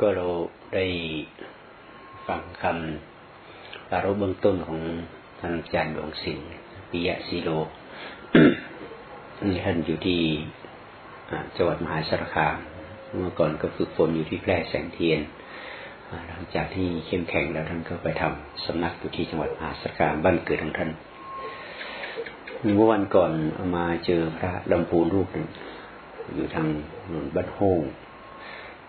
ก็เราได้ฟังคำปารบเบื้องต้นของท่านอาจารย์ดวงสิงห์ปิยะสีโลนี่ท่านอยู่ที่จังหวัดมหาสารคามเมื่อก่อนก็ฝึกฝนอยู่ที่แพร่แสงเทียน หลังจากที่เข้มแข็งแล้วท่านก็ไปทำสำนักอยู่ที่จังหวัดมหาสารคามบ้านเกิดของท่านเมื่อวันก่อนมาเจอพระลำพูนรูปหนึ่งอยู่ทางนนบ้านโฮง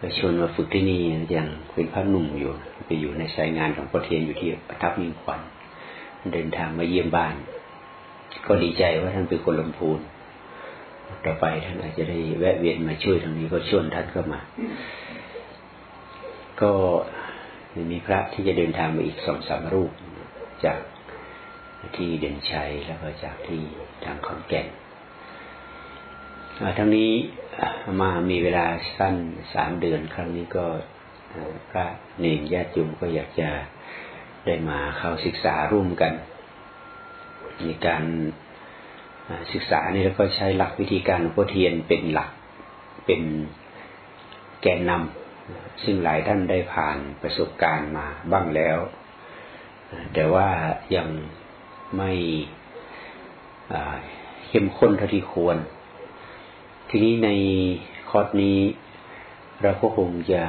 ไปชวนมาฝึกที่นี่อยังเป็นพระหนุ่มอยู่ ไปอยู่ในสายงานของประเทียนอยู่ที่ประทับมิ่งขวัญเดินทางมาเยี่ยมบ้าน ก็ดีใจว่าท่านเป็นคนลำพูนต่อไปท่านอาจจะได้แวะเวียนมาช่วยตรงนี้ก็ชวนท่านเข้ามา ก็มีพระที่จะเดินทางมาอีกสองสามรูปจากที่เด่นชัยแล้วก็จากที่ทางขอนแก่น ทั้งนี้มามีเวลาสั้นสามเดือนครั้งนี้ก็พระเนรญาติโยมก็อยากจะได้มาเข้าศึกษาร่วมกันในการศึกษานี่แล้วก็ใช้หลักวิธีการหลวงพ่อเทียนเป็นหลักเป็นแกนนำซึ่งหลายท่านได้ผ่านประสบการณ์มาบ้างแล้ว แต่ว่ายังไม่เข้มข้นเท่าที่ควร ทีนี้ในคอร์สนี้ เราก็คงจะ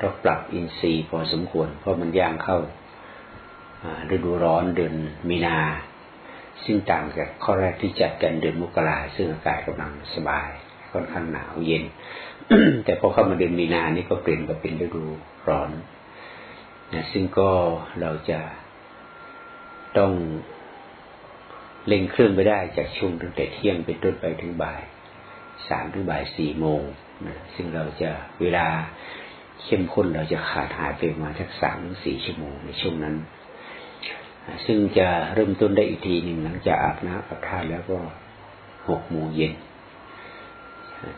ต้องปรับอินทรีย์พอสมควร เพราะมันย่างเข้าฤดูร้อนเดือนมีนา ซึ่งต่างจากข้อแรกที่จัดกันเดือนมกราซึ่งอากาศกำลังสบาย ค่อนข้างหนาวเย็น แต่พอเข้ามาเดือนมีนานี่ก็เปลี่ยนมาเป็นฤดูร้อนนะซึ่งก็เราจะต้องเล่งเครื่องไปได้จากช่วงตั้งแต่เที่ยงเป็นต้นไปถึงบ่าย สามถึงบ่ายสี่โมงนะซึ่งเราจะเวลาเข้มข้นเราจะขาดหายไปมาสักสามถึงสี่ชั่วโมงในช่วงนั้น ซึ่งจะเริ่มต้นได้อีกทีหนึ่งหลังจากอาบน้ำอาบท่าแล้วก็หกโมงเย็น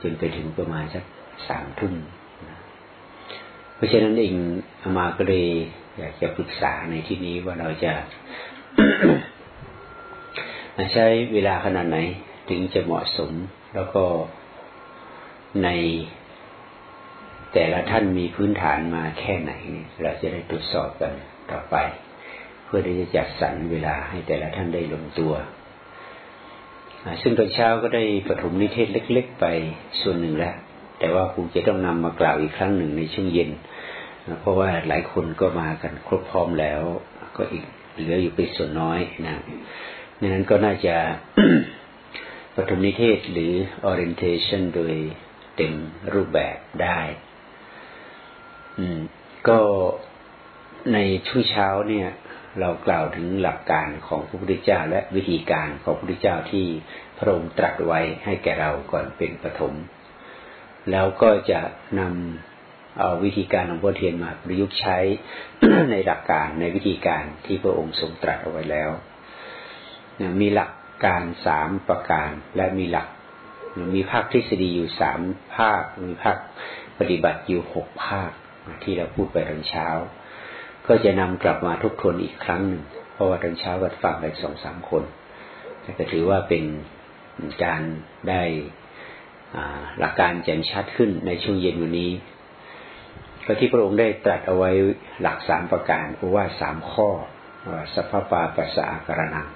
จนไปถึงประมาณสักสามทุ่มเพราะฉะนั้นเองอามาก็เลยอยากจะปรึกษาในที่นี้ว่าเราจะใช้เวลาขนาดไหนถึงจะเหมาะสม แล้วก็ในแต่ละท่านมีพื้นฐานมาแค่ไหน เราจะได้ตรวจสอบกันต่อไป เพื่อที่จะจัดสรรเวลาให้แต่ละท่านได้ลงตัว ซึ่งตอนเช้าก็ได้ปฐมนิเทศเล็ก ๆ ไปส่วนหนึ่งแล้ว แต่ว่าคงจะต้องนำมากล่าวอีกครั้งหนึ่งในช่วงเย็น เพราะว่าหลายคนก็มากันครบพร้อมแล้ว ก็อีกเหลืออยู่เป็นส่วนน้อยนะดังนั้นก็น่าจะ ปฐมนิเทศหรือ orientation โดยเต็มรูปแบบได้ อืม ก็ในช่วงเช้าเนี่ย เรากล่าวถึงหลักการของพระพุทธเจ้า และวิธีการของพระพุทธเจ้าที่พระองค์ตรัสไว้ให้แก่เราก่อนเป็นปฐมแล้วก็จะนำเอาวิธีการของพระเทียนมาประยุกต์ใช้ในหลักการในวิธีการที่พระองค์ทรงตรัสเอาไว้แล้ว มีหลัก การสามประการและมีหลัก มีภาคทฤษฎีอยู่สามภาค มีภาคปฏิบัติอยู่หกภาคที่เราพูดไปตอนเช้า ก็จะนำกลับมาทบทวนอีกครั้งหนึ่ง เพราะว่าตอนเช้าก็ฟังไปสองสามคนก็ถือว่าเป็นการได้หลักการแจ่มชัดขึ้นในช่วงเย็นวันนี้ก็ที่พระองค์ได้ตรัสเอาไว้หลักสามประการเพราะว่าสามข้อสัพพปาปัสสะอาการนัง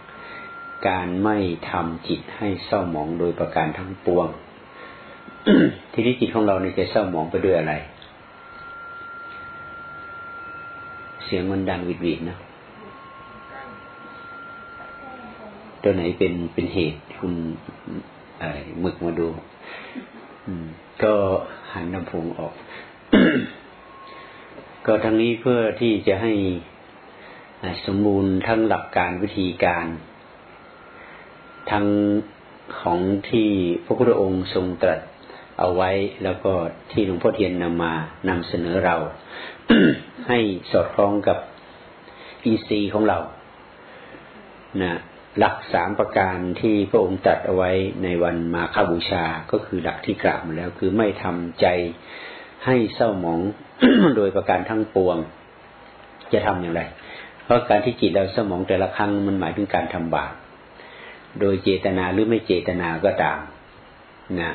การไม่ทำจิตให้เศร้าหมองโดยประการทั้งปวง ทีนี้จิตของเราเนี่ยจะเศร้าหมองไปด้วยอะไร เสียงมันดังวิดวิดนะตัวไหนเป็นเป็นเหตุคุณหมึกมาดูก็หันลำโพงออก ก็ทั้งนี้เพื่อที่จะให้สมบูรณ์ทั้งหลักการวิธีการ ทั้งของที่พระพุทธองค์ทรงตรัสเอาไว้แล้วก็ที่หลวงพ่อเทียนนำมานำเสนอเรา ให้สอดคล้องกับอินทรีของเรานะหลักสามประการที่พระองค์ตรัสเอาไว้ในวันมาฆบูชาก็คือหลักที่กล่าวมาแล้วคือไม่ทำใจให้เศร้าหมองโดยประการทั้งปวง จะทำอย่างไร เพราะการที่จิตเราเศร้าหมองแต่ละครั้งมันหมายถึงการทำบาป โดยเจตนาหรือไม่เจตนาก็ตามนะ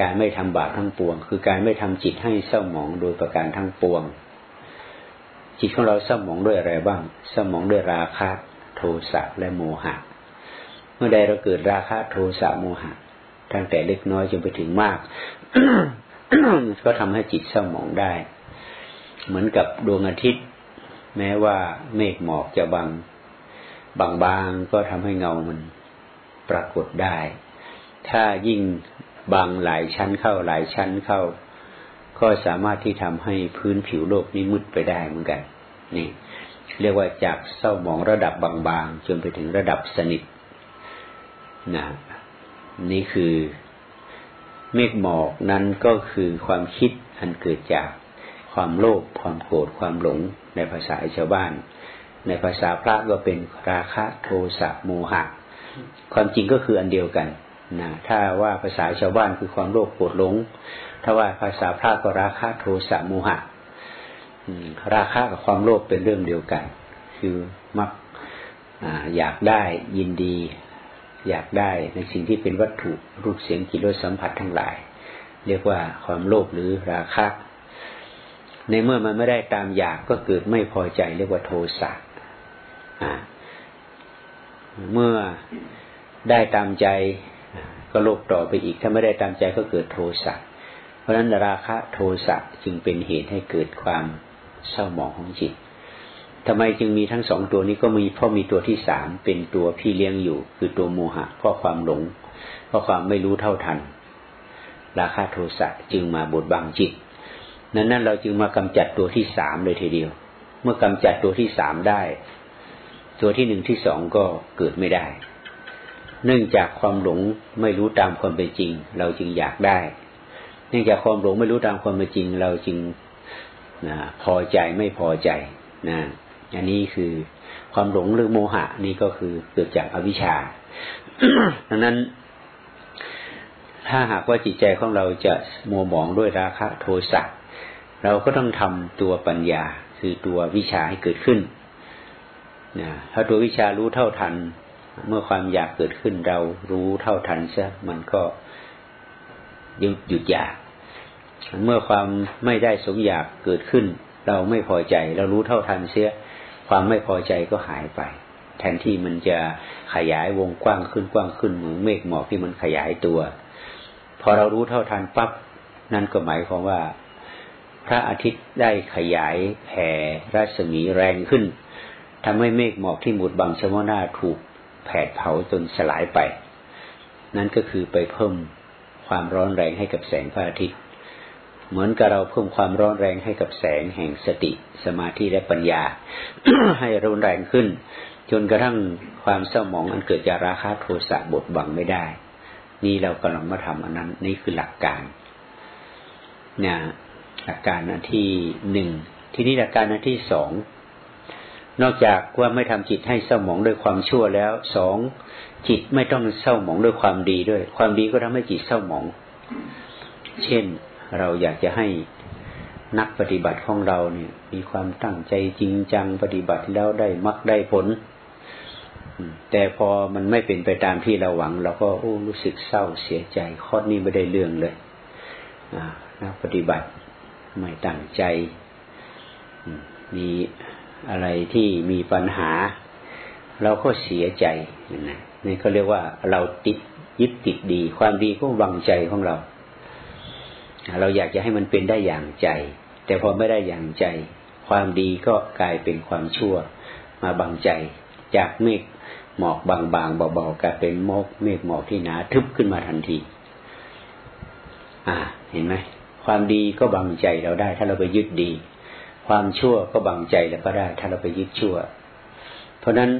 การไม่ทำบาปทั้งปวง คือการไม่ทำจิตให้เศร้าหมองโดยประการทั้งปวง จิตของเราเศร้าหมองด้วยอะไรบ้างเศร้าหมองด้วยราคะ โทสะและโมหะ เมื่อใดเราเกิดราคะโทสะโมหะตั้งแต่เล็กน้อยจนไปถึงมาก ก็ทำให้จิตเศร้าหมองได้ เหมือนกับดวงอาทิตย์ แม้ว่าเมฆหมอกจะบางบางๆก็ทำให้เงามัน ปรากฏได้ ถ้ายิ่งบางหลายชั้นเข้าหลายชั้นเข้า ก็สามารถที่ทำให้พื้นผิวโลกนี้มืดไปได้เหมือนกัน นี่ เรียกว่าจากเศร้าหมองระดับบางๆจนไปถึงระดับสนิทนะนี่คือเมฆหมอกนั้นก็คือความคิดอันเกิดจากความโลภความโกรธความหลงในภาษาชาวบ้าน ในภาษาพระก็เป็นราคะโทสะโมหะ ความจริงก็คืออันเดียวกันนะถ้าว่าภาษาชาวบ้านคือความโลภโกรธหลง ถ้าว่าภาษาพระก็ราคะโทสะโมหะราคะกับความโลภเป็นเรื่องเดียวกัน คือมักอยากได้ยินดี อยากได้ในสิ่งที่เป็นวัตถุรูปเสียงกลิ่นรสสัมผัสทั้งหลาย เรียกว่าความโลภหรือราคะ ในเมื่อมันไม่ได้ตามอยากก็เกิดไม่พอใจเรียกว่าโทสะ เมื่อได้ตามใจก็โลภต่อไปอีก ถ้าไม่ได้ตามใจก็เกิดโทสะเพราะฉะนั้นราคะโทสะจึงเป็นเหตุให้เกิดความเศร้าหมองของจิตทำไมจึงมีทั้งสองตัวนี้ก็มีเพราะมีตัวที่สามเป็นตัวพี่เลี้ยงอยู่ คือตัวโมหะเพราะความหลงเพราะความไม่รู้เท่าทัน ราคาโทสะจึงมาบดบังจิต นั้นนั้นเราจึงมากำจัดตัวที่สามเลยทีเดียว เมื่อกำจัดตัวที่สามได้ ตัวที่หนึ่งที่สองก็เกิดไม่ได้ เนื่องจากความหลงไม่รู้ตามความเป็นจริง เราจึงอยากได้ เนื่องจากความหลงไม่รู้ตามความเป็นจริง เราจึงนะพอใจไม่พอใจนะอันนี้คือความหลงหรือโมหะนี่ก็คือเกิดจากอวิชชา ดังนั้น ถ้าหากว่าจิตใจของเราจะมัวหมองด้วยราคะโทสะเราก็ต้องทำตัวปัญญาคือตัววิชาให้เกิดขึ้น นะถ้าตัววิชารู้เท่าทัน เมื่อความอยากเกิดขึ้นเรารู้เท่าทันซะมันก็หยุดหยุดอยาก เมื่อความไม่ได้สมอยากเกิดขึ้น เราไม่พอใจ เรารู้เท่าทันเสียความไม่พอใจก็หายไป แทนที่มันจะขยายวงกว้างขึ้นกว้างขึ้นเหมือนเมฆหมอกที่มันขยายตัว พอเรารู้เท่าทันปั๊บนั่นก็หมายความว่า พระอาทิตย์ได้ขยายแผ่รัศมีแรงขึ้น ทำให้เมฆหมอกที่หมุดบังชมหน้าถูกแผดเผาจนสลายไป นั่นก็คือไปเพิ่มความร้อนแรงให้กับแสงพระอาทิตย์ เหมือนกับเราเพิ่มความร้อนแรงให้กับแสงแห่งสติสมาธิและปัญญา ให้รุนแรงขึ้น จนกระทั่งความเศร้าหมองอันเกิดจากราคะโทสะบดบังไม่ได้ นี่เรากำลังมาทำอันนั้นนี่คือหลักการเนี่ยหลักการอันที่หนึ่งทีนี้หลักการอันที่สอง นอกจากว่าไม่ทำจิตให้เศร้าหมองด้วยความชั่วแล้วสองจิตไม่ต้องเศร้าหมองด้วยความดีด้วย ความดีก็ทำให้จิตเศร้าหมอง เช่นเราอยากจะให้นักปฏิบัติของเราเนี่ย มีความตั้งใจจริงจังปฏิบัติแล้วได้มักได้ผลแต่พอมันไม่เป็นไปตามที่เราหวัง เราก็โอ้รู้สึกเศร้าเสียใจข้อนี้ไม่ได้เรื่องเลยนักปฏิบัติไม่ตั้งใจมี อะไรที่มีปัญหา เราก็เสียใจนะนี่เขาเรียกว่าเราติดยึดติดดี ความดีก็วังใจของเรา เราอยากจะให้มันเป็นได้อย่างใจ แต่พอไม่ได้อย่างใจ ความดีก็กลายเป็นความชั่ว มาบังใจ จากเมฆหมอกบางๆเบาๆกลายเป็นมกเมฆหมอกที่หนาทึบขึ้นมาทันที อ่า เห็นไหมความดีก็บังใจเราได้ ถ้าเราไปยึดดี ความชั่วก็บังใจเราก็ได้ ถ้าเราไปยึดชั่ว เพราะนั้น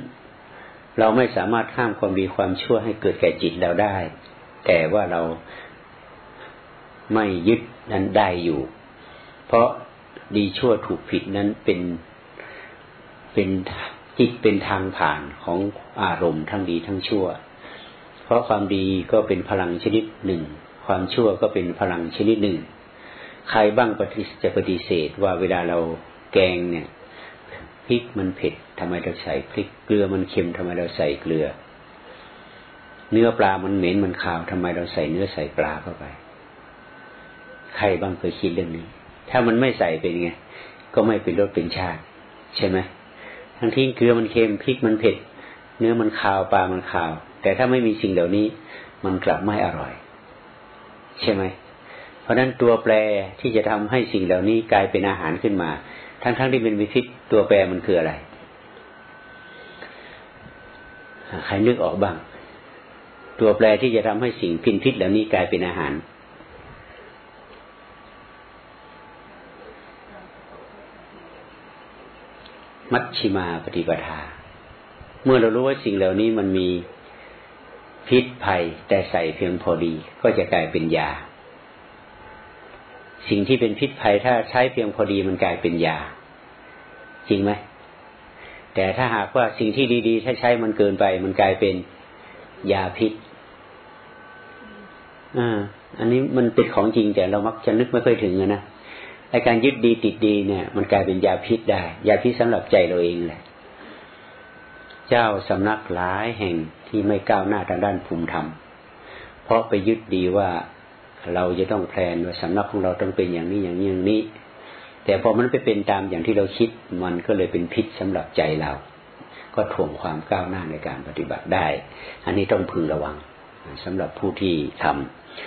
เราไม่สามารถห้ามความดีความชั่วให้เกิดแก่จิตเราได้ แต่ว่าเราไม่ยึดนั้นได้อยู่ เพราะดีชั่วถูกผิดนั้นเป็นเป็นจิตเป็นทางผ่านของอารมณ์ทั้งดีทั้งชั่ว เพราะความดีก็เป็นพลังชนิดหนึ่ง ความชั่วก็เป็นพลังชนิดหนึ่ง ใครบ้างปฏิจะปฏิเสธว่าเวลาเราแกงเนี่ยพริกมันเผ็ดทำไมเราใส่พริกเกลือมันเค็มทำไมเราใส่เกลือ เนื้อปลามันเหม็นมันขาวทำไมเราใส่เนื้อใส่ปลาเข้าไป ใครบ้างเคยคิดเรื่องนี้ ถ้ามันไม่ใส่เป็นไงก็ไม่เป็นรสเป็นชาติ ใช่ไหมทั้งที่เกลือมันเค็มพริกมันเผ็ด เนื้อมันคาวปลามันคาว แต่ถ้าไม่มีสิ่งเหล่านี้ มันกลับไม่อร่อย ใช่ไหม เพราะนั้นตัวแปรที่จะทำให้สิ่งเหล่านี้กลายเป็นอาหารขึ้นมา ทั้งๆทที่เป็นวิธีตัวแปรมันคืออะไร ใครนึกออกบ้าง ตัวแปรที่จะทำให้สิ่งพินพิษเหล่านี้กลายเป็นอาหารมัชชิมาปฏิปทา เมื่อเรารู้ว่าสิ่งเหล่านี้มันมีพิษภัยแต่ใส่เพียงพอดีก็จะกลายเป็นยา สิ่งที่เป็นพิษภัยถ้าใช้เพียงพอดีมันกลายเป็นยา จริงไหมแต่ถ้าหากว่าสิ่งที่ดี ๆ ถ้าใช้มันเกินไป มันกลายเป็นยาพิษอ่าอันนี้มันเป็นของจริงแต่เรามักจะนึกไม่ค่อยถึงนะไอการยึดดีติดดีเนี่ย มันกลายเป็นยาพิษได้ ยาพิษสำหรับใจเราเองแหละ เจ้าสำนักหลายแห่งที่ไม่ก้าวหน้าทางด้านภูมิธรรม เพราะไปยึดดีว่า เราจะต้องแพลนว่าสำนักของเราต้องเป็นอย่างนี้อย่างนี้อย่างนี้ แต่พอมันไปเป็นตามอย่างที่เราคิดมันก็เลยเป็นพิษสำหรับใจเรา ก็ถ่วงความก้าวหน้าในการปฏิบัติได้ อันนี้ต้องพึงระวังสำหรับผู้ที่ท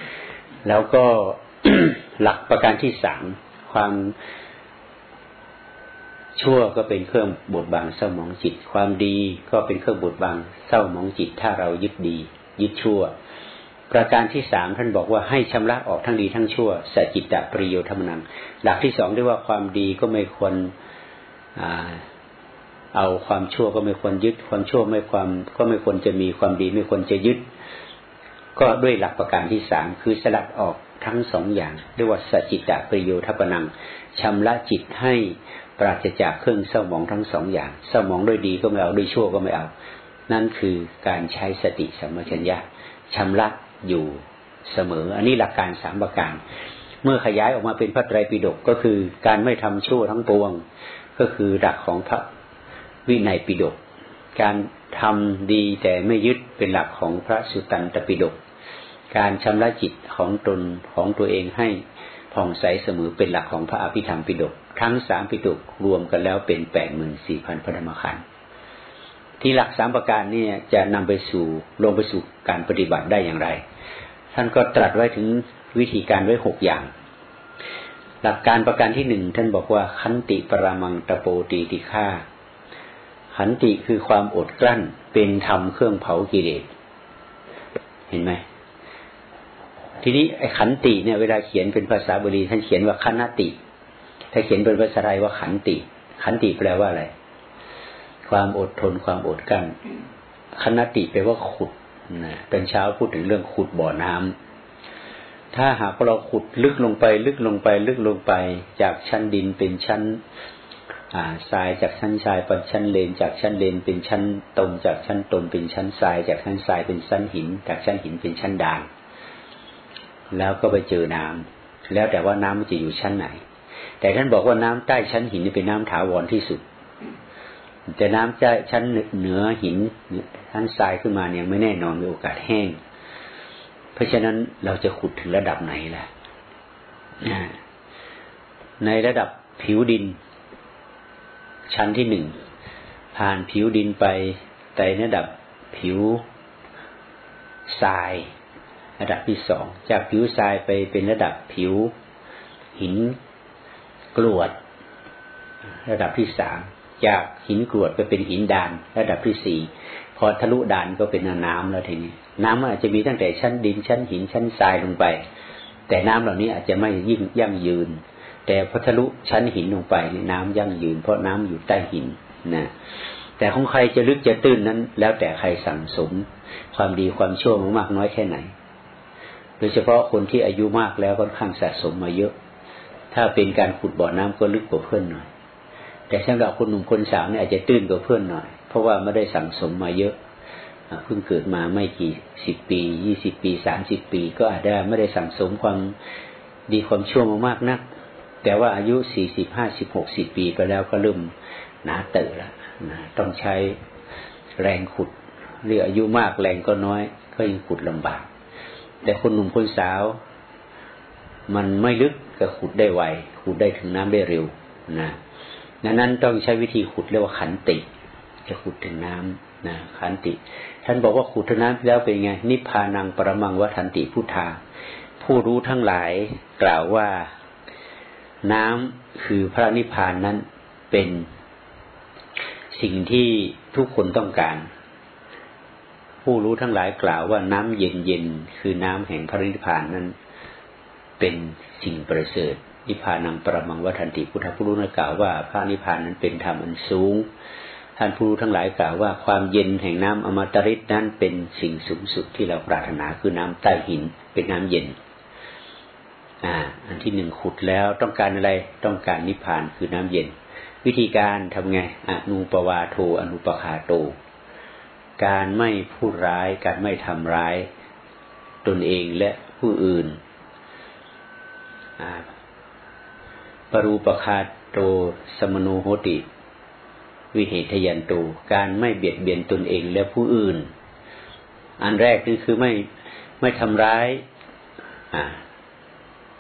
ำแล้วก็หลักประการที่สามความชั่วก็เป็นเครื่องบดบังเศร้ามองจิต ความดีก็เป็นเครื่องบดบังเศร้ามองจิต ถ้าเรายึดดี ยึดชั่ว ประการที่สามท่านบอกว่าให้ชำระออกทั้งดีทั้งชั่วสจิตตปริโยธรรมนัง หลักที่สองเรียกว่าความดีก็ไม่ควรเอาความชั่วก็ไม่ควรยึด ความชั่วไม่ความก็ไม่ควรจะมีความดีไม่ควรจะยึด ก็ด้วยหลักประการที่สามคือสลัดออกทั้งสองอย่างเรียกว่าสจิตตปริโยทัปนังชำระจิตให้ปราศจากเครื่องเศร้าหมองทั้งสองอย่าง เศร้าหมองด้วยดีก็ไม่เอาด้วยชั่วก็ไม่เอา นั่นคือการใช้สติสัมปชัญญะชำระ อยู่เสมอ อันนี้หลักการสามประการ เมื่อขยายออกมาเป็นพระไตรปิฎกก็คือการไม่ทำชั่วทั้งปวง ก็คือหลักของพระวินัยปิฎกการทำดีแต่ไม่ยึดเป็นหลักของพระสุตตันตปิฎกการชำระจิตของตนของตัวเองให้ผ่องใสเสมอเป็นหลักของพระอภิธรรมปิฎกทั้งสามปิฎกรวมกันแล้วเป็นแปดหมื่นสี่พันพระธรรมขันธ์ ที่หลักสามประการนี่จะนำไปสู่ลงไปสู่การปฏิบัติได้อย่างไร ท่านก็ตรัสไว้ถึงวิธีการไว้หกอย่าง หลักการประการที่หนึ่งท่านบอกว่าขันติปรามังตะโปตีติฆาขันติคือความอดกลั้นเป็นธรรมเครื่องเผากิเลสเห็นไหมทีนี้ไอ้ขันติเนี่ยเวลาเขียนเป็นภาษาบาลีท่านเขียนว่าคณติ ถ้าเขียนเป็นภาษาไทยว่าขันติ ขันติแปลว่าอะไร ความอดทนความอดกั้นคณติแปลว่าขุดนะเป็นเช้าพูดถึงเรื่องขุดบ่อน้ำถ้าหากเราขุดลึกลงไป ลึกลงไป ลึกลงไป จากชั้นดินเป็นชั้นทรายจากชั้นทรายเป็นชั้นเลน จากชั้นเลนเป็นชั้นตมจากชั้นตมเป็นชั้นทราย จากชั้นทรายเป็นชั้นหิน จากชั้นหินเป็นชั้นด่างแล้วก็ไปเจอน้ำแล้วแต่ว่าน้ำมันจะอยู่ชั้นไหน แต่ท่านบอกว่าน้ำใต้ชั้นหินนี่เป็นน้ำถาวรที่สุด แต่น้ำใต้ชั้นเหนือหินชั้นทรายขึ้นมาเนี่ยไม่แน่นอนมีโอกาสแห้ง เพราะฉะนั้นเราจะขุดถึงระดับไหนล่ะในระดับผิวดิน ชั้นที่หนึ่งผ่านผิวดินไปแต่ระดับผิวทราย ระดับที่สองจากผิวทรายไปเป็นระดับผิวหินกรวด ระดับที่สาม จากหินกรวดไปเป็นหินดานระดับที่สี่พอทะลุดานก็เป็นน้ำแล้วทีนี้ น้ำอาจจะมีตั้งแต่ชั้นดินชั้นหินชั้นทรายลงไป แต่น้ำเหล่านี้อาจจะไม่ยิ่งยั่งยืน แต่พอทะลุชั้นหินลงไปน้ำยั่งยืน เพราะน้ำอยู่ใต้หินนะแต่ของใครจะลึกจะตื้นนั้น แล้วแต่ใครสั่งสม ความดีความชั่วมากน้อยแค่ไหน โดยเฉพาะคนที่อายุมากแล้วค่อนข้างสะสมมาเยอะ ถ้าเป็นการขุดบ่อน้ำก็ลึกกว่าเพื่อนหน่อย แต่สำหรับคนหนุ่มคนสาวเนี่ยอาจจะตื้นกว่าเพื่อนหน่อย เพราะว่าไม่ได้สั่งสมมาเยอะเพิ่งเกิดมาไม่กี่สิบปียี่สิบปีสามสิบปี ก็อาจจะไม่ได้สั่งสมความดีความชั่วมามากนัก แต่ว่าอายุสี่สิบห้าสิบหกสิบปีไปแล้วก็เริ่มหนาเตอะละนะต้องใช้แรงขุดหรืออายุมากแรงก็น้อย ก็ยังขุดลำบาก แต่คนหนุ่มคนสาว มันไม่ลึกก็ขุดได้ไวขุดได้ถึงน้ำได้เร็วนะ ดังนั้นต้องใช้วิธีขุดเรียกว่าขันติ จะขุดถึงน้ำนะขันติ ท่านบอกว่าขุดถึงน้ำแล้วเป็นไง นิพพานังปรมังวัฏันติพุทธา ผู้รู้ทั้งหลายกล่าวว่าน้ำคือพระนิพพานนั้นเป็นสิ่งที่ทุกคนต้องการ ผู้รู้ทั้งหลายกล่าวว่าน้ำเย็นเย็นคือน้ำแห่งพระนิพพานนั้น เป็นสิ่งประเสริฐ นิพพานังประมังวัฏันติพุทธผู้รู้กล่าวว่าพระนิพพานนั้นเป็นธรรมอันสูง ท่านผู้รู้ทั้งหลายกล่าวว่าความเย็นแห่งน้ำอมตะริศนั้นเป็นสิ่งสูงสุดที่เราปรารถนาคือน้ำใต้หินเป็นน้ำเย็นอ่าอันที่หนึ่งขุดแล้วต้องการอะไรต้องการนิพพานคือน้ำเย็น วิธีการทำไงอนุปวาโทอนุปคาโต การไม่พูดร้าย การไม่ทำร้าย ตนเองและผู้อื่น ปรูปคาโตสมนูโหติ วิเหตยันโตการไม่เบียดเบียนตนเองและผู้อื่น อันแรกคือคือไม่ไม่ทำร้าย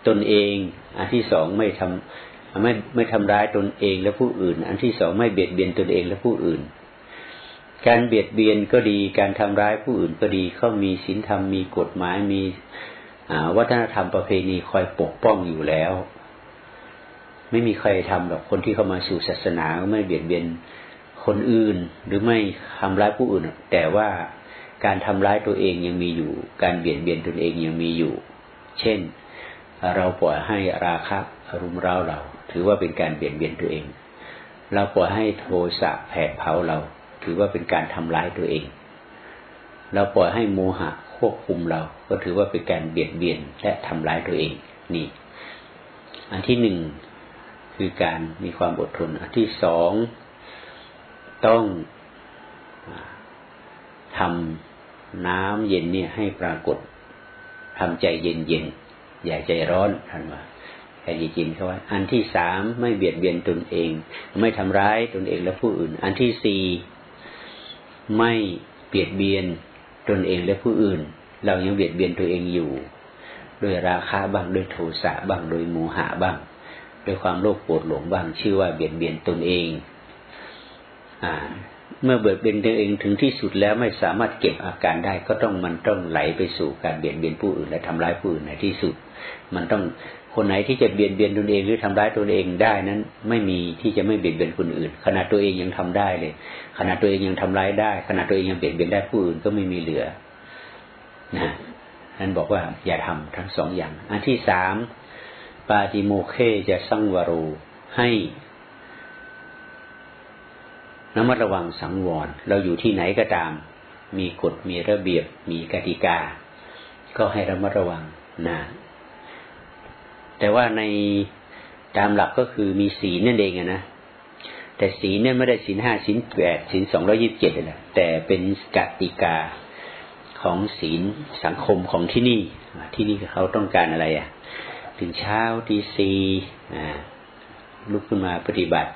ตนเอง อันที่สองไม่ทำไม่ไม่ทำร้ายตนเองและผู้อื่น อันที่สองไม่เบียดเบียนตนเองและผู้อื่น การเบียดเบียนก็ดี การทำร้ายผู้อื่นก็ดีเขามีศีลธรรมมีกฎหมายมีวัฒนธรรมประเพณีคอยปกป้องอยู่แล้ว ไม่มีใครทำหรอกคนที่เข้ามาสู่ศาสนาไม่เบียดเบียนคนอื่น หรือไม่ทำร้ายผู้อื่น แต่ว่าการทำร้ายตัวเองยังมีอยู่ การเบียดเบียนตนเองยังมีอยู่ เช่น เราปล่อยให้ราคะรุมเร้าเรา ถือว่าเป็นการเบียดเบียนตัวเอง เราปล่อยให้โทสะแผดเผาเรา ถือว่าเป็นการทำร้ายตัวเอง เราปล่อยให้โมหะควบคุมเรา ก็ถือว่าเป็นการเบียดเบียนและทำร้ายตัวเอง นี่ อันที่หนึ่ง คือการมีความอดทนอันที่สองต้องทำน้ำเย็นเนี่ยให้ปรากฏทำใจเย็นเย็นอย่าใจร้อนท่านว่าแค่ยินเขาว่าอันที่สามไม่เบียดเบียนตนเอง ไม่ทำร้ายตนเองและผู้อื่น อันที่สี่ไม่เบียดเบียนตนเองและผู้อื่น เรายังเบียดเบียนตัวเองอยู่โดยราคาบ้างโดยโทสะบ้างโดยโมหะบ้าง โดยความโลภโกรธหลงบ้างชื่อว่าเบียดเบียนตนเอง อ่า เมื่อเบิดเบียนตัวเองถึงที่สุดแล้วไม่สามารถเก็บอาการได้ ก็ต้องมันต้องไหลไปสู่การเบียดเบียนผู้อื่น และทำร้ายผู้อื่นในที่สุด มันต้องคนไหนที่จะเบียดเบียนตนเองหรือทำร้ายตนเองได้นั้น ไม่มีที่จะไม่เบียดเบียนคนอื่น ขณะตัวเองยังทำได้เลย ขณะตัวเองยังทำร้ายได้ ขณะตัวเองยังเบียดเบียนได้ผู้อื่นก็ไม่มีเหลือนะนั้นบอกว่าอย่าทำทั้งสองอย่าง อันที่สาม ปาติโมเคจะสังวโรให้ระมัดระวังสังวร เราอยู่ที่ไหนก็ตาม มีกฎมีระเบียบมีกติกา ก็ให้ระมัดระวังนะแต่ว่าในตามหลักก็คือมีศีลนั่นเองนะแต่ศีลเนี่ยไม่ได้ศีลห้าศีลแปดศีลสองร้อยิบเจ็ดเลยแต่เป็นกติกาของศีลสังคมของที่นี่ ที่นี่เขาต้องการอะไรอะ ถึงเช้าตีสี่ลุกขึ้นมาปฏิบัติ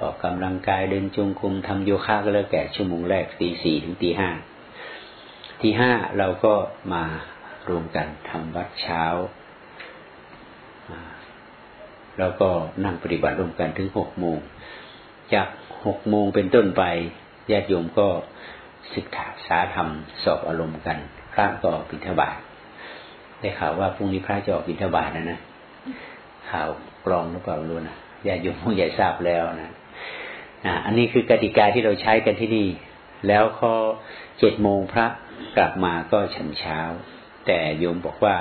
ออกกำลังกายเดินจงกรมทำโยคะก็แล้วแก่ชั่วโมงแรกตีสี่ถึงตีห้าทีห้าเราก็มารวมกันทำวัดเช้าแล้วก็นั่งปฏิบัติรวมกันถึงหกโมง จากหกโมงเป็นต้นไปญาติโยมก็ศึกษาธรรมสอบอารมณ์กันพระก็บิณฑบาต ได้ข่าวว่าพรุ่งนี้พระจะออกบิณฑบาตนะนะข่าวกรองหรือเปล่ารู้นะญาติโยมคงใหญ่ทราบแล้วนะอันนี้คือกติกาที่เราใช้กันที่นี่ แล้วพอเจ็ดโมงพระกลับมาก็ฉันเช้า แต่โยมบอกว่า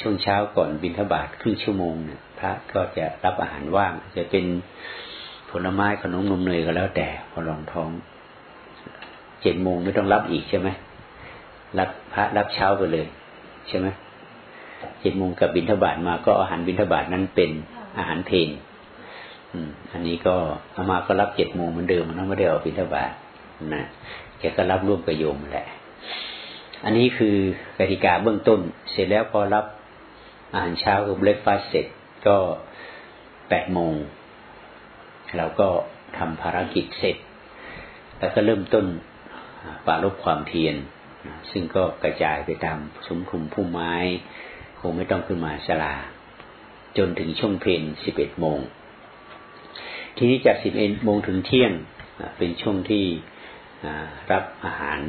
ช่วงเช้าก่อนบิณฑบาตครึ่งชั่วโมงเนี่ยพระก็จะรับอาหารว่าง จะเป็นผลไม้ขนมนมเนยก็แล้วแต่พอรองท้องเจ็ดโมงไม่ต้องรับอีกใช่ไหมรับพระรับเช้าไปเลย ใช่ไหม เจ็ดโมงกับบิณฑบาตมาก็อาหารบิณฑบาตนั้นเป็นอาหารเพลนอันนี้ก็อามาก็รับเจ็ดโมงเหมือนเดิมนะไม่ได้ออกบิณฑบาตนะแกก็รับร่วมกับโยมแหละ อันนี้คือกติกาเบื้องต้น เสร็จแล้วพอรับอาหารเช้ากับเบรกฟาสเสร็จก็แปดโมงเราก็ทำภารกิจเสร็จ แล้วก็เริ่มต้นปาลบความเพียรซึ่งก็กระจายไปตามสมคุมพุ่มไม้ คงไม่ต้องขึ้นมาสลา จนถึงช่วงเพลนสิบเอ็ดโมง ทีนี้จากสิบเอ็ดโมงถึงเที่ยงเป็นช่วงที่รับอาหาร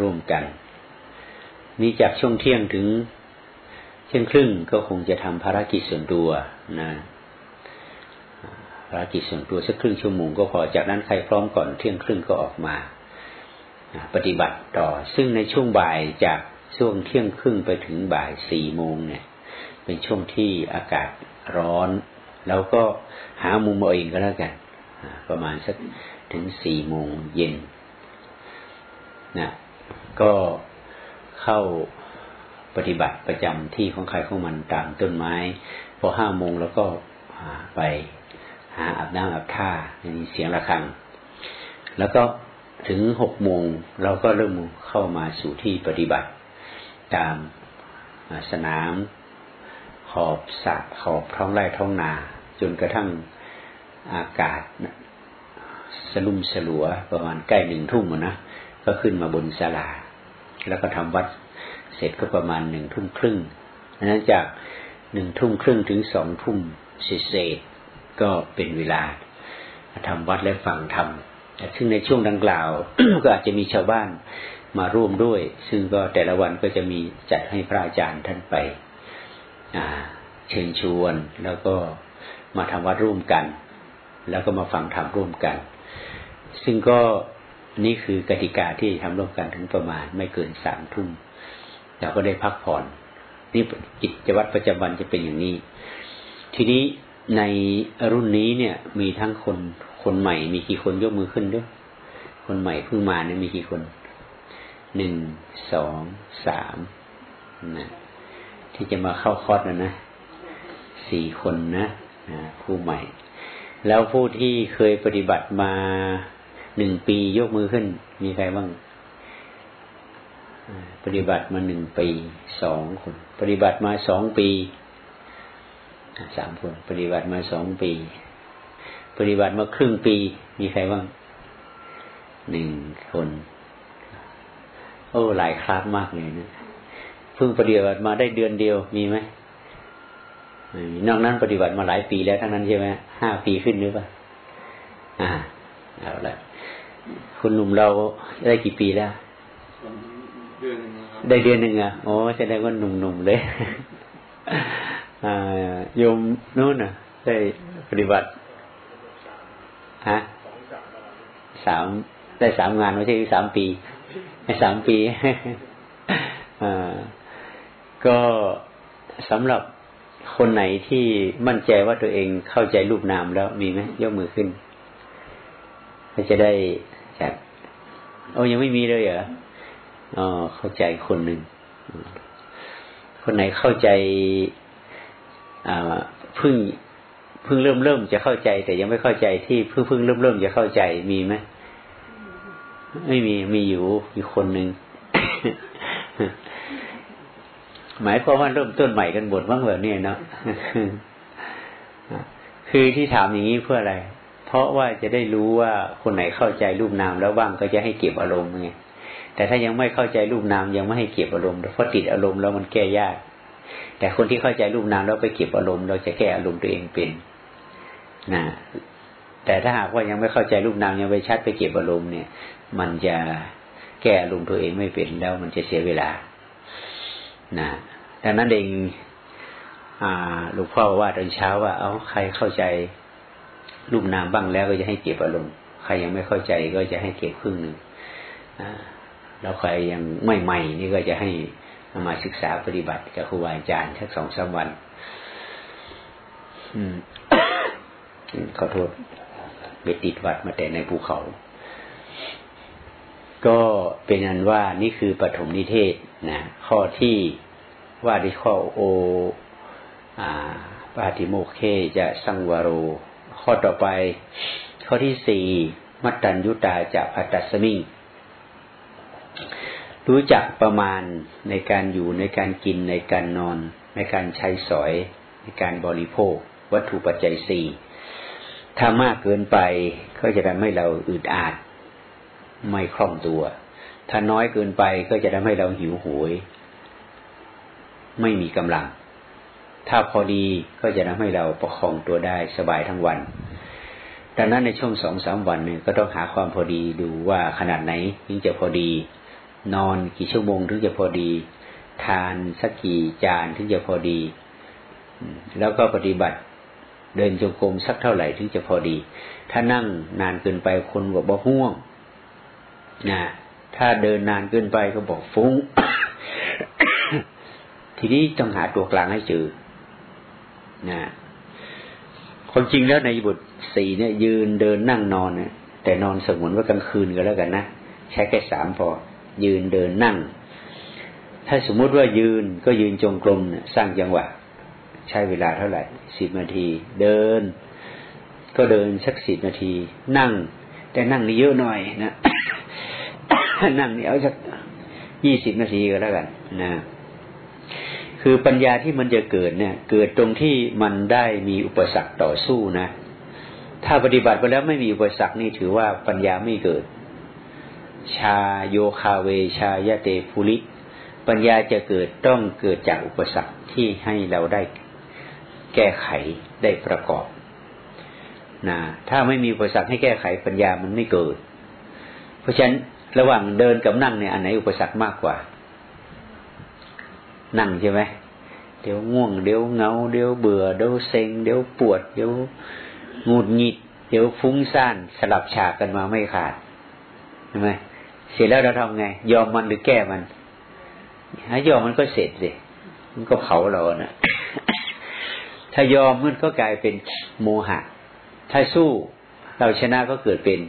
ร่วมกัน นี่จากช่วงเที่ยงถึงเที่ยงครึ่งก็คงจะทำภารกิจส่วนตัวนะภารกิจส่วนตัวสักครึ่งชั่วโมงก็พอจากนั้นใครพร้อมก่อนเที่ยงครึ่งก็ออกมา ปฏิบัติต่อ ซึ่งในช่วงบ่ายจาก ช่วงเที่ยงครึ่งไปถึงบ่ายสี่โมงเนี่ย เป็นช่วงที่อากาศร้อนแล้วก็หามุมเอาเองก็แล้วกัน ประมาณสักถึงสี่โมงเย็นนะก็เข้าปฏิบัติประจำที่ของใครของมันตามต้นไม้พอห้าโมงแล้วก็ไปหาอาบน้ำอาบท่ามีเสียงะระฆัง แล้วก็ถึงหกโมงเราก็เริ่มเข้ามาสู่ที่ปฏิบัติ ตามสนาม ขอบสระขอบท้องไร่ท้องนา จนกระทั่งอากาศสลุ่มสลัวประมาณใกล้หนึ่งทุ่มนะก็ขึ้นมาบนศาลา แล้วก็ทำวัดเสร็จก็ประมาณหนึ่งทุ่มครึ่งนั้นจากหนึ่งทุ่มครึ่งถึงสองทุ่มเศษก็เป็นเวลาทำวัดและฟังธรรมซึ่งในช่วงดังกล่าว ก็อาจจะมีชาวบ้าน มาร่วมด้วย ซึ่งก็แต่ละวันก็จะมีจัดให้พระอาจารย์ท่านไปเชิญชวน แล้วก็มาทำวัดร่วมกัน แล้วก็มาฟังธรรมร่วมกัน ซึ่งก็นี่คือกติกาที่ทำร่วมกันถึงประมาณไม่เกินสามทุ่มเราก็ได้พักผ่อน นี่กิจวัตรประจำวันจะเป็นอย่างนี้ ทีนี้ในรุ่นนี้เนี่ย มีทั้งคนคนใหม่ มีกี่คนยกมือขึ้นด้วย คนใหม่เพิ่งมาเนี่ยมีกี่คน หนึ่งสองสามนะที่จะมาเข้าคอร์สนะนะสี่คนนะนะผู้ใหม่ แล้วผู้ที่เคยปฏิบัติมาหนึ่งปียกมือขึ้น มีใครบ้าง ปฏิบัติมาหนึ่งปีสองคน ปฏิบัติมาสองปีสามคน ปฏิบัติมาสองปี ปฏิบัติมาครึ่งปี มีใครบ้างหนึ่งคน อ้หลายคลาสมากเลยนะเพิ่งปฏิบัติมาได้เดือนเดียวมีไหมนอกนั้นปฏิบัติมาหลายปีแล้วทั้งนั้นใช่ไหมห้าปีขึ้นหรือเปล่าอ่าเอาละคุณหนุ่มเราได้กี่ปีแล้วได้เดือนหนึ่งอะโอ้แสดงว่าหนุ่มๆเลยโยมนู่นน่ะ ได้ปฏิบัติฮะสามได้สามงานไม่ใช่สามปีใน สามปีก็สำหรับคนไหนที่มั่นใจว่าตัวเองเข้าใจรูปนามแล้วมีไหมยกมือขึ้นก็จะได้จากโอ้ยังไม่มีเลยเหรออ๋อเข้าใจคนหนึ่งคนไหนเข้าใจเพิ่งเพิ่งเริ่มเริ่มจะเข้าใจ แต่ยังไม่เข้าใจที่เพิ่งเพิ่งเริ่มเริ่มจะเข้าใจมีไหม ไม่มีมีอยู่มีคนหนึ่งหมายความว่าเริ่มต้นใหม่กันหมดบ้างเหรอเนี่ยเนาะคือที่ถามอย่างนี้เพื่ออะไร เพราะว่าจะได้รู้ว่าคนไหนเข้าใจรูปนามแล้วบ้างก็จะให้เก็บอารมณ์ไงแต่ถ้ายังไม่เข้าใจรูปนามยังไม่ให้เก็บอารมณ์เพราะติดอารมณ์แล้วมันแก้ยาก แต่คนที่เข้าใจรูปนามแล้วไปเก็บอารมณ์ เราจะแก้อารมณ์ตัวเองเป็นนะแต่ถ้าหากว่ายังไม่เข้าใจรูปนามยังไปชัดไปเก็บอารมณ์เนี่ย มันจะแก้อารมตัวเองไม่เป็นแล้วมันจะเสียเวลา นะดังนั้นเองหลวงพ่อว่าตอนเช้าว่า เอาใครเข้าใจรูปนามบ้างแล้วก็จะให้เก็บอารมณ์ ใครยังไม่เข้าใจก็จะให้เก็บครึ่งหนึ่งแล้วใครยังไม่ใหม่นี่ก็จะให้มาศึกษาปฏิบัติกับครูบาอาจารย์สักสองสามวันขอโทษไปติดวัดมาแต่ในภูเขา ก็เป็นอันว่านี่คือปฐมนิเทศนะข้อที่ว่าด้วยข้อโอปาติโมเคจะสังวโร ข้อต่อไป ข้อที่สี่มัตตัญยุตาจะพัตสมิงรู้จักประมาณในการอยู่ในการกินในการนอน ในการใช้สอย ในการบริโภค วัตถุปัจจัยสี่ถ้ามากเกินไปก็จะทำให้เราอึดอัด ไม่คล่องตัว ถ้าน้อยเกินไปก็จะทำให้เราหิวโหยไม่มีกำลัง ถ้าพอดีก็จะทำให้เราประคองตัวได้สบายทั้งวัน ดังนั้นในช่วงสองสามวันเนี่ยก็ต้องหาความพอดีดูว่าขนาดไหนถึงจะพอดี นอนกี่ชั่วโมงถึงจะพอดี ทานสักกี่จานถึงจะพอดี แล้วก็ปฏิบัติเดินจงกรมสักเท่าไหร่ถึงจะพอดี ถ้านั่งนานเกินไปคนบอกว่าห่วง นะถ้าเดินนานเกินไปก็บอกฟุ้ง ทีนี้ต้องหาตัวกลางให้เจอนะความจริงแล้วในบทสี่เนี่ย ยืนเดินนั่งนอนเนี่ยแต่นอนสมุนว่ากลางคืนก็แล้วกันนะใช้แค่สามพอ ยืนเดินนั่ง ถ้าสมมุติว่ายืนก็ยืนจงกรมสร้างจังหวะ ใช้เวลาเท่าไหร่สิบนาที เดิน ก็เดินสักสิบนาที นั่ง แต่นั่งนี่เยอะหน่อยนะนั่งนี่เอาสักยี่สิบนาทีก็แล้วกันนะคือปัญญาที่มันจะเกิดเนี่ย เกิดตรงที่มันได้มีอุปสรรคต่อสู้นะถ้าปฏิบัติไปแล้วไม่มีอุปสรรคนี่ถือว่าปัญญาไม่เกิด ชาโยคาเวชายะเตภูริปัญญาจะเกิดต้องเกิดจากอุปสรรคที่ให้เราได้แก้ไขได้ประกอบ นะถ้าไม่มีอุปสรรคให้แก้ไขปัญญามันไม่เกิด เพราะฉะนั้นระหว่างเดินกับนั่งเนี่ยอันไหนอุปสรรคมากกว่า นั่งใช่ไหมเดี๋ยวง่วงเดี๋ยวเงาเดี๋ยวเบื่อเดี๋ยวเซ็งเดี๋ยวปวด เดี๋ยวงุดหงิด เดี๋ยวฟุ้งซ่านสลับฉากกันมาไม่ขาดใช่ไหมเสร็จแล้วเราทำไง ยอมมันหรือแก้มันถ้ายอมมันก็เสร็จสิมันก็เผาเรานะถ้ายอมมันก็กลายเป็นโมหะ ถ้าสู้เราชนะก็เกิดเป็น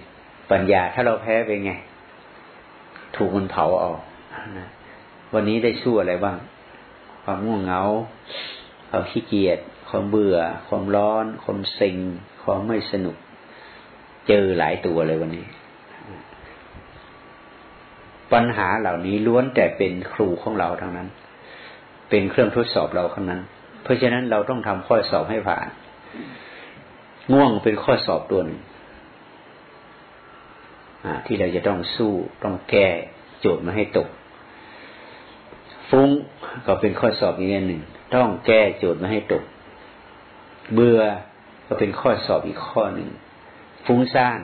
ปัญญา ถ้าเราแพ้เป็นไง ถูกมันเผาออกวันนี้ได้สู้อะไรบ้าง ความง่วงเหงา ความขี้เกียจ ความเบื่อ ความร้อน ความเซ็ง ความไม่สนุก เจอหลายตัวเลยวันนี้ ปัญหาเหล่านี้ล้วนแต่เป็นครูของเราทั้งนั้น เป็นเครื่องทดสอบเราทั้งนั้น เพราะฉะนั้นเราต้องทำข้อสอบให้ผ่าน ง่วงเป็นข้อสอบตัวหนึ่งที่เราจะต้องสู้ต้องแก้โจทย์มาให้ตก ฟุ้งก็เป็นข้อสอบอีกอันหนึ่งต้องแก้โจทย์มาให้ตก เบื่อก็เป็นข้อสอบอีกข้อหนึ่งฟุ้งซ่าน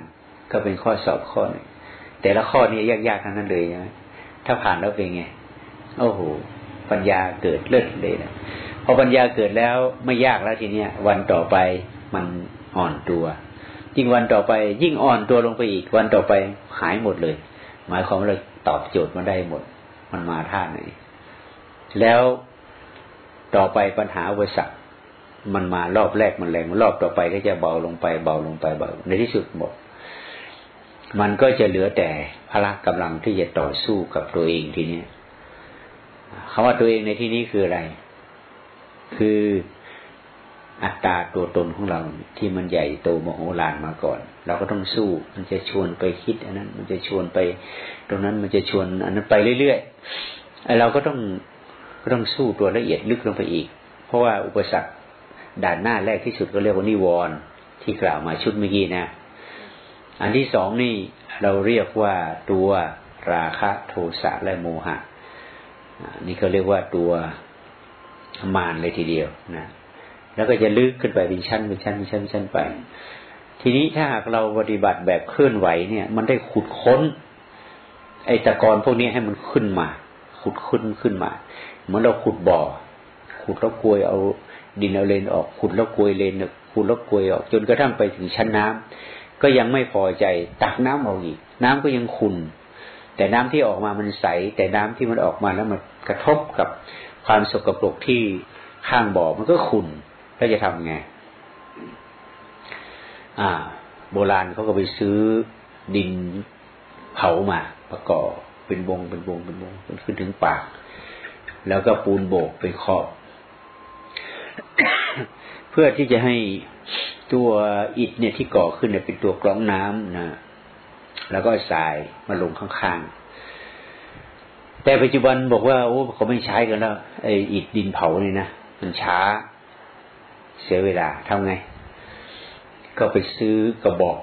ก็เป็นข้อสอบข้อหนึ่งแต่ละข้อนี้ยากๆทั้งนั้นเลยนะถ้าผ่านแล้วเป็นไงโอ้โหปัญญาเกิดเลิศเลยนะพอปัญญาเกิดแล้วไม่ยากแล้วทีเนี้ยวันต่อไปมัน อ่อนตัว ยิ่งวันต่อไป ยิ่งอ่อนตัวลงไปอีก วันต่อไปหายหมดเลย หมายความว่าเราตอบโจทย์มาได้หมด มันมาท่าไหน แล้วต่อไปปัญหาอุปสรรคมันมารอบแรกมันแรงรอบต่อไปก็จะเบาลงไปเบาลงไปเบาในที่สุดหมด มันก็จะเหลือแต่พละกำลังที่จะต่อสู้กับตัวเองทีนี้คำว่าตัวเองในที่นี้คืออะไร คือ อัตตาตัวตนของเราที่มันใหญ่โตมโหฬารมาก่อน เราก็ต้องสู้ มันจะชวนไปคิดอันนั้น มันจะชวนไป ตรงนั้นมันจะชวนอันนั้นไปเรื่อยๆไอเราก็ต้องก็ต้องสู้ตัวละเอียดลึกลงไปอีก เพราะว่าอุปสรรคด่านหน้าแรกที่สุดก็เรียกว่านิวรณ์ที่กล่าวมาชุดเมื่อกี้นะ อันที่สองนี่เราเรียกว่าตัวราคะโทสะและโมหะนี่เขาเรียกว่าตัวมารเลยทีเดียวนะ แล้วก็จะลึกขึ้นไปเป็นชั้นเป็นชั้นเป็นชั้นชั้นไป ทีนี้ถ้าหากเราปฏิบัติแบบเคลื่อนไหวเนี่ย มันได้ขุดค้น ไอตะกอนพวกนี้ให้มันขึ้นมา ขุดขึ้นขึ้นมา เหมือนเราขุดบ่อ ขุดแล้วกลวยเอาดินเอาเลนออก ขุดแล้วกลวยเลนขุดแล้วกลวยออกจนกระทั่งไปถึงชั้นน้ำก็ยังไม่พอใจตักน้ำออกอีก น้ำก็ยังขุ่นแต่น้ำที่ออกมามันใส แต่น้ำที่มันออกมาแล้วมันกระทบกับความสกปรกที่ข้างบ่อมันก็ขุ่น ก็จะทำไง อ่า โบราณเขาก็ไปซื้อดินเผามา ประกอบเป็นวงเป็นวงเป็นวงจนขึ้นถึงปาก แล้วก็ปูนโบกไปครอบเพื่อที่จะให้ตัวอิฐเนี่ยที่ก่อขึ้นเนี่ยเป็นตัวกรองน้ำนะแล้วก็สายมาลงข้างๆ แต่ปัจจุบันบอกว่าโอ้เขาไม่ใช้กันแล้วไอ้อิฐดินเผานี่นะมันช้า เสียเวลาทำไง ก็ไปซื้อกระบอก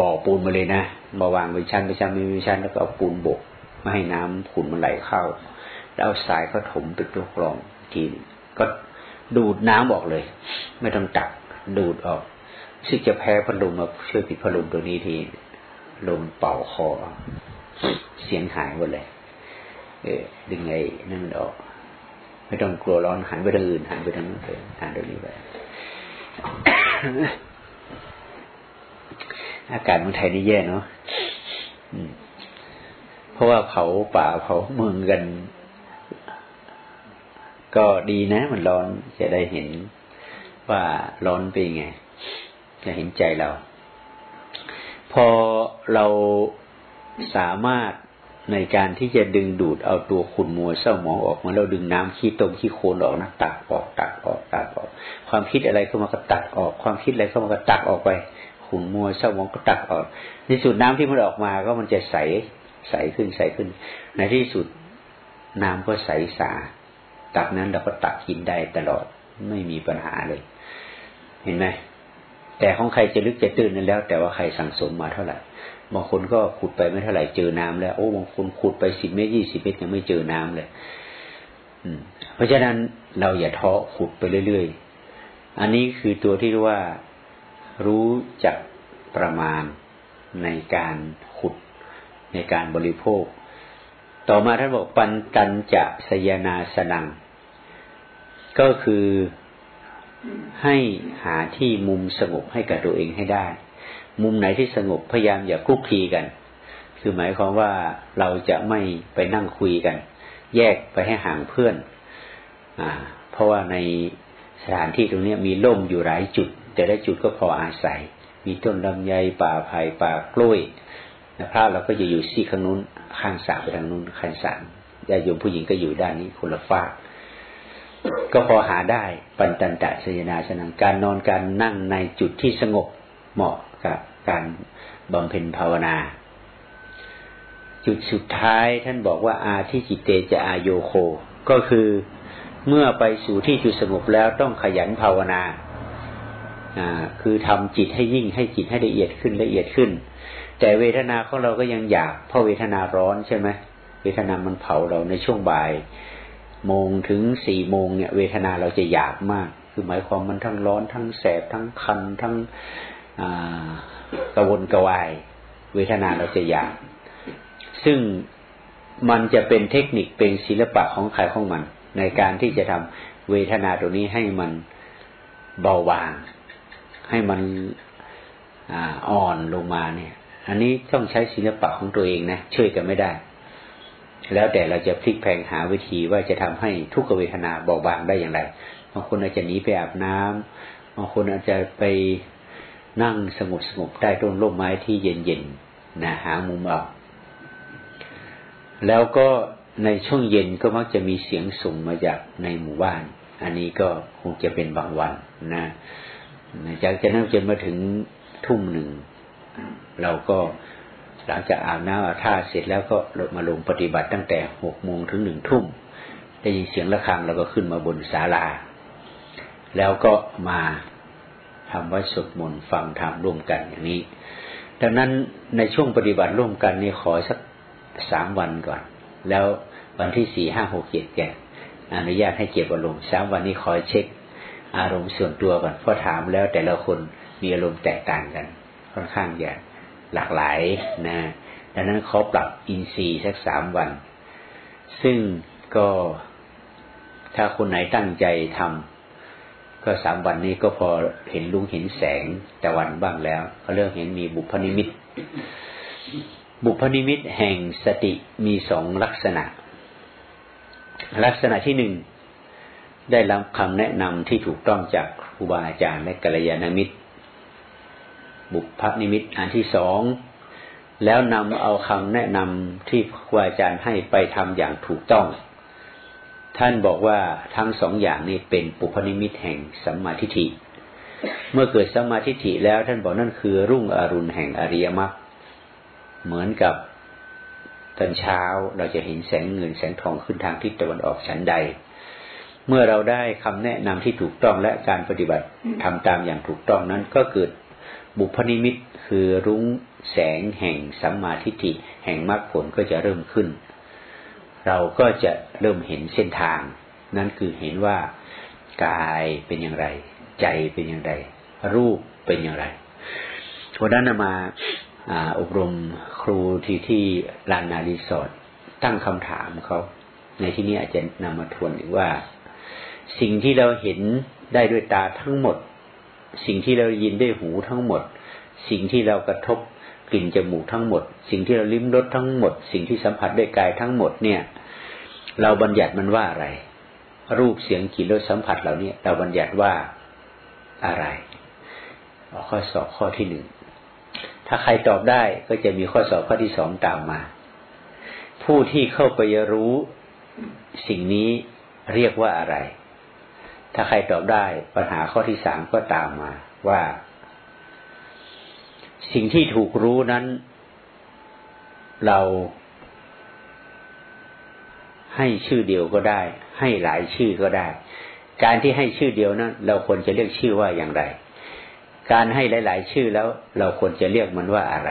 บ่อปูนมาเลยนะมาวางไปชั้นไปชั้นไปชั้นแล้วก็เอาปูนบกไม่ให้น้ำขุ่นมันไหลเข้า แล้วเอาทรายก็ถมเป็นตัวกรองทีก็ดูดน้ำออกเลย ไม่ต้องตักดูดออกซึ่งจะแพ้พัดลมมาช่วยปิดพัดลมตัวนี้ทีลมเป่าคอ เสียงหายหมดเลย เออดึงไอ้นั่นออก ไม่ต้องกลัวร้อนหันไปทางอื่นหันไปทางนู้นเลยหันตรงนี้ไป อากาศเมืองไทยนี่แย่เนาะเพราะว่าเผาป่าเผาเมืองกัน ก็ดีนะ มันร้อนจะได้เห็นว่าร้อนเป็นไง จะเห็นใจเรา พอเราสามารถ ในการที่จะดึงดูดเอาตัวขุนมัวเศร้าหมองออกมาเราดึงน้ำขี้ตมขี้โคลนออกนะตักออกตักออกตักออก ความคิดอะไรเข้ามาก็ตักออก ความคิดอะไรเข้ามาก็ตักออกไปขุนมัวเศร้าหมองก็ตักออกในสุดน้ำที่มันออกมาก็มันจะใสใสขึ้นใสขึ้น ในที่สุดน้ำก็ใสสาตักนั้นเราก็ตักกินได้ตลอดไม่มีปัญหาเลย เห็นไหมแต่ของใครจะลึกจะตื้นนั้นแล้ว แต่ว่าใครสั่งสมมาเท่าไหร่ บางคนก็ขุดไปไม่เท่าไหร่เจอน้ำแล้วโอ้บางคนขุดไปสิบเมตรยี่สิบเมตรยังไม่เจอน้ำเลยอืม เพราะฉะนั้นเราอย่าท้อขุดไปเรื่อยๆ อันนี้คือตัวที่เรียกว่ารู้จักประมาณในการขุดในการบริโภค ต่อมาท่านบอกปันตันจะสยนาสนัง ก็คือให้หาที่มุมสงบให้กับตัวเองให้ได้ มุมไหนที่สงบพยายามอย่าคุกคีกัน คือหมายความว่าเราจะไม่ไปนั่งคุยกัน แยกไปให้ห่างเพื่อนอ่าเพราะว่าในสถานที่ตรงนี้มีล่มอยู่หลายจุด แต่ละจุดก็พออาศัย มีต้นลำไยป่าไผ่ป่ากล้วยนะพระเราก็จะอยู่ซี่ข้างนู้นข้างสาไปทางนู้นข้างสามญาโยมผู้หญิงก็อยู่ด้านนี้คนละฝากก็พอหาได้ปันตันตะสยนาสนังการนอนการนั่งในจุดที่สงบเหมาะ กับการบำเพ็ญภาวนา จุดสุดท้ายท่านบอกว่าอาทิจิตเตจะอาโยโค ก็คือเมื่อไปสู่ที่จุดสงบแล้วต้องขยันภาวนาคือทำจิตให้ยิ่งให้จิตให้ละเอียดขึ้นละเอียดขึ้น แต่เวทนาของเราก็ยังอยากเพราะเวทนาร้อนใช่ไหมเวทนามันเผาเราในช่วงบ่ายโมงถึงสี่โมงเนี่ย เวทนาเราจะอยากมาก คือหมายความมันทั้งร้อนทั้งแสบทั้งคันทั้ง กระวนกระวาย เวทนาเราจะอยาก ซึ่งมันจะเป็นเทคนิคเป็นศิลปะของใครของมัน ในการที่จะทำเวทนาตัวนี้ให้มันเบาบาง ให้มันอ่อนลงมาเนี่ย อันนี้ต้องใช้ศิลปะของตัวเองนะช่วยกันไม่ได้ แล้วแต่เราจะพลิกแพงหาวิธีว่าจะทำให้ทุกขเวทนาเบาบางได้อย่างไรบางคนอาจจะหนีไปอาบน้ำบางคนอาจจะไป นั่งสงบสงบใต้ต้นร่มไม้ที่เย็นเย็นนะหามุมออกแล้วก็ในช่วงเย็นก็มักจะมีเสียงส่งมาจากในหมู่บ้าน อันนี้ก็คงจะเป็นบางวันนะจากจะนั่งจนมาถึงทุ่มหนึ่ง เราก็หลังจากอาบน้ำอาท่าเสร็จแล้วก็มาลงปฏิบัติตั้งแต่หกโมงถึงหนึ่งทุ่ม ได้ยินเสียงะระฆังเราก็ขึ้นมาบนศาลา แล้วก็มา ทำไว้สวดมนต์ฟังธรรมร่วมกันอย่างนี้ ดังนั้นในช่วงปฏิบัติร่วมกันนี่ขอสักสามวันก่อน แล้ววันที่สี่ห้าหกเจ็ดแกอนุญาตให้เก็บอารมณ์สามวันนี้คอยเช็ค อารมณ์ส่วนตัวก่อนเพราะถามแล้วแต่ละคนมีอารมณ์แตกต่างกัน ค่อนข้างจะหลากหลายนะดังนั้นขอปรับอินทรีย์สักสามวัน ซึ่งก็ถ้าคนไหนตั้งใจทำ ก็สามวันนี้ก็พอเห็นรุ้งเห็นแสงตะวันบ้างแล้วก็เริ่มเห็นมีบุพนิมิต บุพนิมิตแห่งสติมีสองลักษณะ ลักษณะที่หนึ่งได้รับคำแนะนำที่ถูกต้องจากครูบาอาจารย์และกัลยาณมิตร บุพนิมิตอันที่สองแล้วนำเอาคำแนะนำที่ครูบาอาจารย์ให้ไปทำอย่างถูกต้อง ท่านบอกว่าทั้งสองอย่างนี้เป็นปุพนิมิตแห่งสัมมาทิฏฐิ เมื่อเกิดสัมมาทิฏฐิแล้วท่านบอกนั่นคือรุ่งอรุณแห่งอริยมรรค เหมือนกับตอนเช้าเราจะเห็นแสงเงินแสงทองขึ้นทางทิศตะวันออกฉันใด เมื่อเราได้คำแนะนำที่ถูกต้องและการปฏิบัติทำตามอย่างถูกต้องนั้นก็เกิดบุพนิมิตคือรุ้งแสงแห่งสัมมาทิฏฐิแห่งมรรคผลก็จะเริ่มขึ้น เราก็จะเริ่มเห็นเส้นทาง นั่นคือเห็นว่ากายเป็นอย่างไร ใจเป็นอย่างไร รูปเป็นอย่างไรวันนั้นมาอบรมครูที่ที่ลานนารีสอร์ทตั้งคำถามเขา ในที่นี้อาจจะนำมาทวนอีกว่า สิ่งที่เราเห็นได้ด้วยตาทั้งหมด สิ่งที่เรายินด้วยหูทั้งหมด สิ่งที่เรากระทบกลิ่นจมูกทั้งหมด สิ่งที่เราลิ้มรสทั้งหมด สิ่งที่สัมผัสด้วยกายทั้งหมดเนี่ย เราบัญญัติมันว่าอะไร รูปเสียงกลิ่นรสสัมผัสเหล่านี้เราบัญญัติว่าอะไร ข้อสอบข้อที่หนึ่งถ้าใครตอบได้ก็จะมีข้อสอบข้อที่สองตามมา ผู้ที่เข้าไปรู้สิ่งนี้เรียกว่าอะไร ถ้าใครตอบได้ปัญหาข้อที่สามก็ตามมา ว่า สิ่งที่ถูกรู้นั้น เรา ให้ชื่อเดียวก็ได้ ให้หลายชื่อก็ได้ การที่ให้ชื่อเดียวนั้นเราควรจะเรียกชื่อว่าอย่างไร การให้หลาย ๆ ชื่อแล้ว เราควรจะเรียกมันว่าอะไร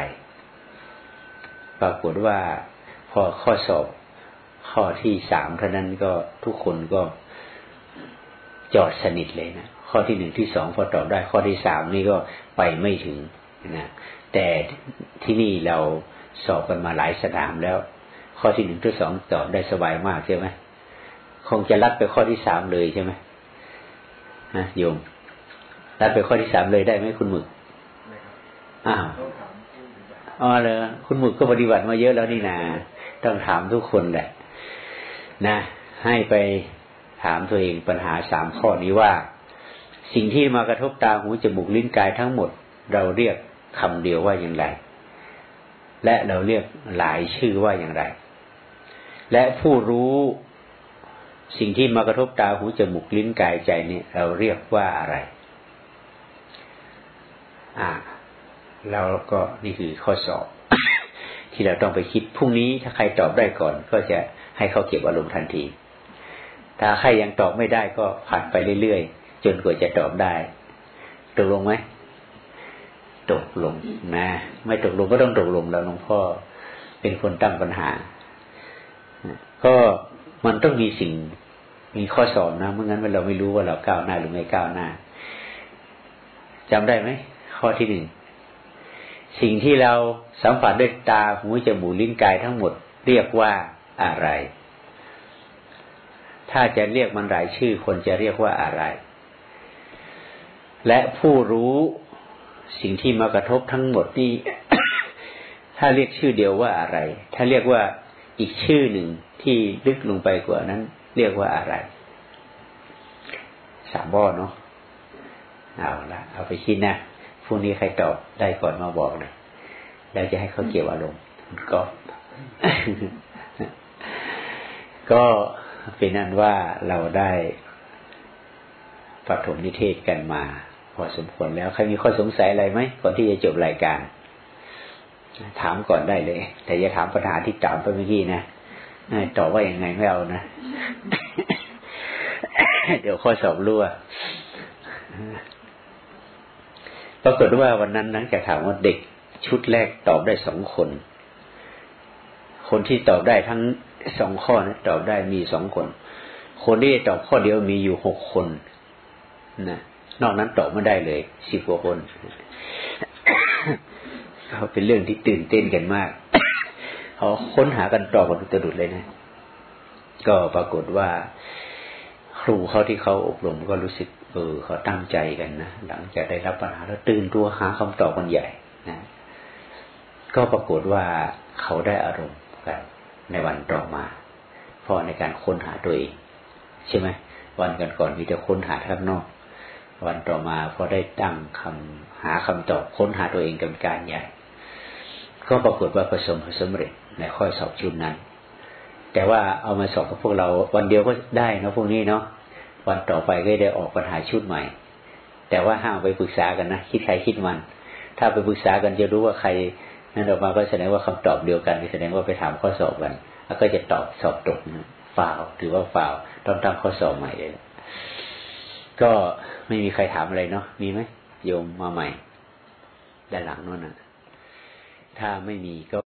ปรากฏว่าพอข้อสอบข้อที่สามเท่านั้นก็ทุกคนก็จอดสนิทเลยนะข้อที่หนึ่งที่สองพอตอบได้ ข้อที่สามนี่ก็ไปไม่ถึงนะแต่ที่นี่เราสอบกันมาหลายสนามแล้ว ข้อที่หนึ่งที่สองตอบได้สบายมากใช่ไหมคงจะรัดไปข้อที่สามเลยใช่ไหมฮะโยมรัดไปข้อที่สามเลยได้ไหมคุณหมึกอ้าวอ๋อเลยคุณหมึกก็ปฏิบัติมาเยอะแล้วนี่นะต้องถามทุกคนแหละ นะ ให้ไปถามตัวเองปัญหาสามข้อนี้ว่า สิ่งที่มากระทบตาหูจมูกลิ้นกายทั้งหมด เราเรียกคำเดียวว่าอย่างไร และเราเรียกหลายชื่อว่าอย่างไร และผู้รู้สิ่งที่มากระทบตาหูจมูกลิ้นกายใจเนี่ยเราเรียกว่าอะไร อ่า แล้วก็นี่คือข้อสอบ ที่เราต้องไปคิดพรุ่งนี้ถ้าใครตอบได้ก่อน ก็จะให้เขาเก็บอารมณ์ทันที ถ้าใครยังตอบไม่ได้ก็ผ่านไปเรื่อยๆ จนกว่าจะตอบได้ตกลงไหมตกลงนะ ไม่ตกลงก็ต้องตกลงแล้วหลวงพ่อเป็นคนตั้งปัญหา ก็มันต้องมีสิ่ง มีข้อสอบนะเมื่องั้นเราไม่รู้ว่าเราก้าวหน้าหรือไม่ก้าวหน้าจำได้ไหมข้อที่หนึ่งสิ่งที่เราสัมผัสด้วยตาหูจมูกลิ้นกายทั้งหมดเรียกว่าอะไร ถ้าจะเรียกมันหลายชื่อ คนจะเรียกว่าอะไร และผู้รู้สิ่งที่มากระทบทั้งหมดนี่ถ้าเรียกชื่อเดียวว่าอะไร ถ้าเรียกว่า อีกชื่อหนึ่งที่ลึกลงไปกว่านั้น เรียกว่าอะไร สามบ่อเนาะเอาละเอาไปคิดนะพรุ่งนี้ใครตอบได้ก่อนมาบอกเลยเราจะให้เขาเกี่ยวอารมณ์ก็ก็เป็นนั้นว่าเราได้ปฐมนิเทศกันมา พอสมควรแล้ว ใครมีข้อสงสัยอะไรไหมก่อนที่จะจบรายการ ถามก่อนได้เลย แต่อย่าถามปัญหาที่ถามไปเมื่อกี้นะตอบว่าอย่างไงไม่เอานะ เดี๋ยวข้อสอบรั่วปรากฏว่าวันนั้นนังแกถามว่าเด็กชุดแรกตอบได้สองคน คนที่ตอบได้ทั้งสองข้อนะตอบได้มีสองคน คนที่ตอบข้อเดียวมีอยู่หกคนนะนอกนั้นตอบไม่ได้เลยสิบกว่าคน เขาเป็นเรื่องที่ตื่นเต้นกันมากเขาค้นหากันต่อบกันตะดุดเลยนะ ก็ปรากฏว่า ครูเขาที่เขาอบรมก็รู้สึกเออเขาตั้งใจกันนะหลังจากได้รับปัญหาแล้วตื่นตัวหาคำตอบกันใหญ่นะก็ปรากฏว่าเขาได้อารมณ์กันในวันต่อมาเพราะในการค้นหาตัวเองใช่ไหมวันก่อนก่อนมีแต่ค้นหาข้างนอก วันต่อมาพอได้ตั้งคำหาคำตอบค้นหาตัวเองกันการใหญ่ ก็ปรากฏว่าประสมผสมเร็จในข้อสอบชุดนั้น แต่ว่าเอามาสอบกับพวกเราวันเดียวก็ได้นะพวกนี้เนาะวันต่อไปก็ได้ออกปัญหาชุดใหม่ แต่ว่าห้ามไปปรึกษากันนะคิดใครคิดมัน ถ้าไปปรึกษากันจะรู้ว่าใครนั่นออกมาก็แสดงว่าคำตอบเดียวกันแสดงว่าไปถามข้อสอบกันแล้วก็จะตอบสอบตกนะฟาวถือว่าฟาวต้องตั้งข้อสอบใหม่เลยก็ไม่มีใครถามอะไรเนาะมีไหมโยมมาใหม่ด้านหลังนู้นนะ ถ้าไม่มีก็